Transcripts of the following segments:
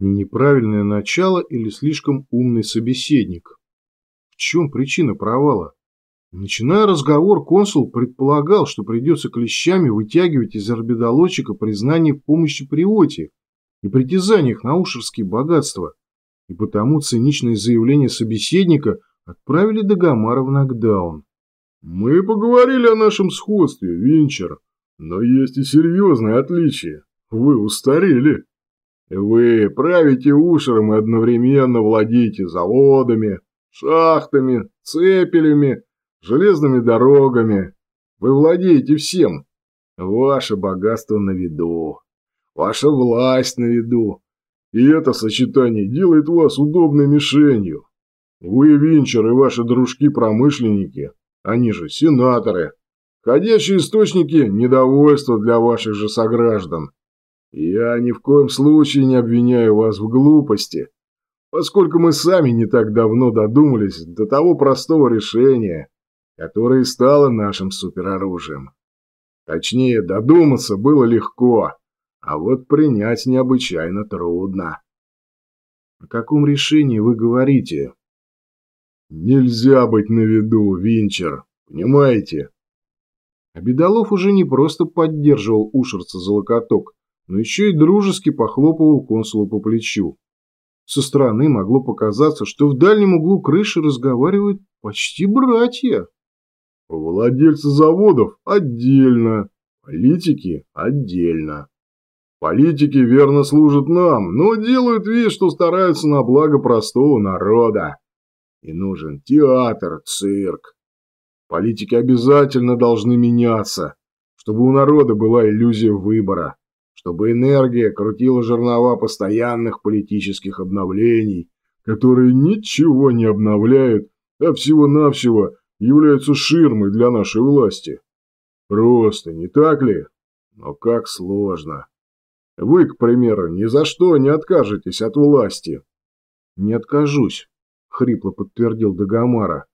Неправильное начало или слишком умный собеседник? В чем причина провала? Начиная разговор, консул предполагал, что придется клещами вытягивать из орбидолочика признание в помощи Приоте и притязаниях на ушерские богатства, и потому циничное заявление собеседника отправили Дагомара в нокдаун. «Мы поговорили о нашем сходстве, Винчер, но есть и серьезные отличия. Вы устарели. Вы правите Ушером и одновременно владеете заводами, шахтами, цепелями, железными дорогами. Вы владеете всем. Ваше богатство на виду. Ваша власть на виду. И это сочетание делает вас удобной мишенью. Вы, Винчер, и ваши дружки-промышленники, они же сенаторы, ходячие источники недовольства для ваших же сограждан. Я ни в коем случае не обвиняю вас в глупости, поскольку мы сами не так давно додумались до того простого решения, которое стало нашим супероружием. Точнее, додуматься было легко, а вот принять необычайно трудно. О каком решении вы говорите? Нельзя быть на виду, Винчер, понимаете? Обедолов уже не просто поддерживал Ушерца за локоток, но еще и дружески похлопывал консулу по плечу. Со стороны могло показаться, что в дальнем углу крыши разговаривают почти братья. Владельцы заводов отдельно, политики отдельно. Политики верно служат нам, но делают вид, что стараются на благо простого народа. И нужен театр, цирк. Политики обязательно должны меняться, чтобы у народа была иллюзия выбора чтобы энергия крутила жернова постоянных политических обновлений, которые ничего не обновляют, а всего-навсего являются ширмой для нашей власти. Просто, не так ли? Но как сложно. Вы, к примеру, ни за что не откажетесь от власти. Не откажусь, хрипло подтвердил Дагомара.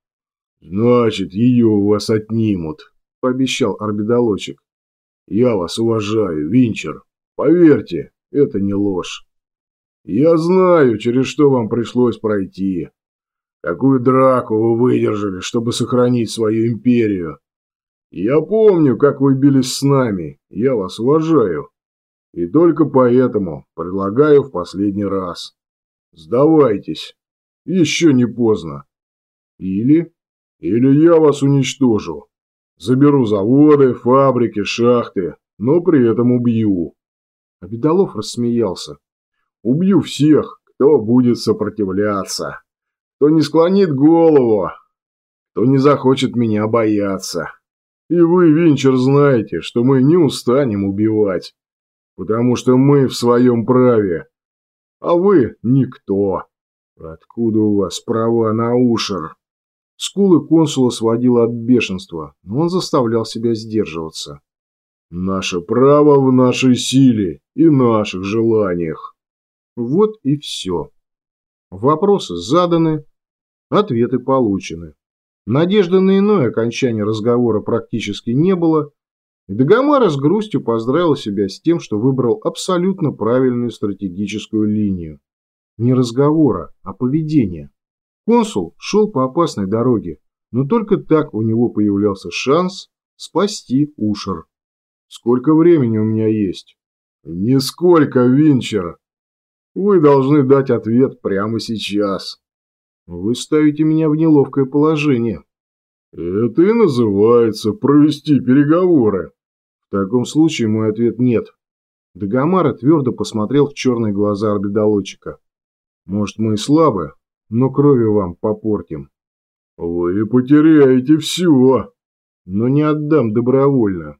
Значит, ее у вас отнимут, пообещал орбидолочек. Я вас уважаю, Винчер. Поверьте, это не ложь. Я знаю, через что вам пришлось пройти. Какую драку вы выдержали, чтобы сохранить свою империю. Я помню, как вы бились с нами. Я вас уважаю. И только поэтому предлагаю в последний раз. Сдавайтесь. Еще не поздно. Или... Или я вас уничтожу. Заберу заводы, фабрики, шахты, но при этом убью. Обедолов рассмеялся. «Убью всех, кто будет сопротивляться, кто не склонит голову, кто не захочет меня бояться. И вы, Винчер, знаете, что мы не устанем убивать, потому что мы в своем праве, а вы никто. Откуда у вас права на ушер?» Скулы консула сводило от бешенства, но он заставлял себя сдерживаться. Наше право в нашей силе и наших желаниях. Вот и все. Вопросы заданы, ответы получены. Надежды на иное окончание разговора практически не было, и Дагомара с грустью поздравил себя с тем, что выбрал абсолютно правильную стратегическую линию. Не разговора, а поведения. Консул шел по опасной дороге, но только так у него появлялся шанс спасти Ушер. Сколько времени у меня есть? Нисколько, Винчер. Вы должны дать ответ прямо сейчас. Вы ставите меня в неловкое положение. Это и называется провести переговоры. В таком случае мой ответ нет. Дагомара твердо посмотрел в черные глаза орбидолочика. Может, мы и слабы, но крови вам попортим. Вы потеряете все. Но не отдам добровольно.